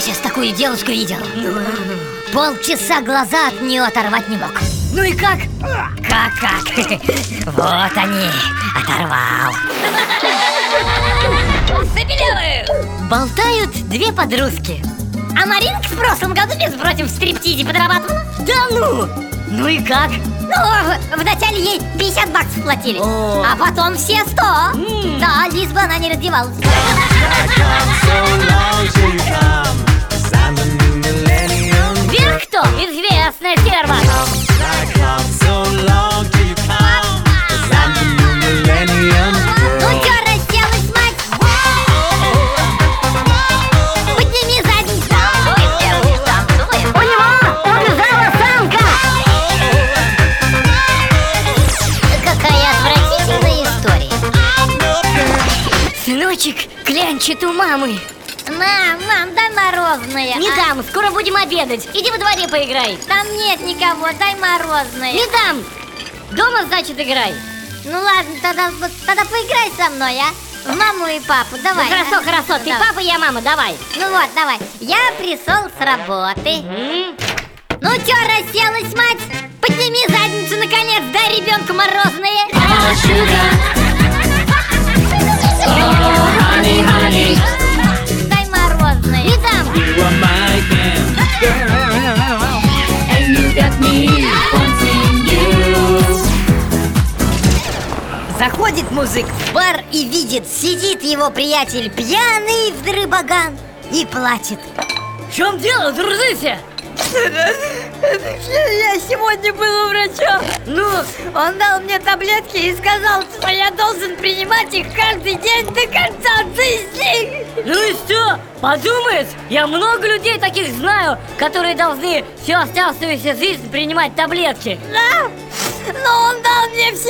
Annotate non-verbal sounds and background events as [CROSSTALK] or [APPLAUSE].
девушку видел? Полчаса глаза от нее оторвать не мог Ну и как? Как-как? [LAUGHS] Вот они, оторвал Забелевы! Болтают две подружки А Маринка в прошлом году, между прочим, в стриптизе подрабатывала Да ну! Ну и как? Ну, вначале ей 50 баксов платили О. А потом все 100 Да, лишь бы она не раздевалась Сыночек клянчит у мамы Мам, мам, дай морозное Не а? дам, скоро будем обедать Иди во дворе поиграй Там нет никого, дай морозное Не дам Дома, значит, играй Ну ладно, тогда, тогда поиграй со мной, а? В маму и папу, давай Ну хорошо, а? хорошо, ты Давай. папа, я мама, давай Ну вот, давай Я пришел с работы М? Ну чё расселась, мать? Подними задницу, наконец, дай ребенку морозное музык в бар и видит, сидит его приятель пьяный в дрыбаган и плачет. В чем дело, дружище? [LAUGHS] Я сегодня был у врача Ну, он дал мне таблетки и сказал, что я должен принимать их каждый день до конца жизни Ну и что? Подумаешь, я много людей таких знаю, которые должны всю оставшуюся жизнь принимать таблетки. Да? Но он дал мне всего 10 таблеток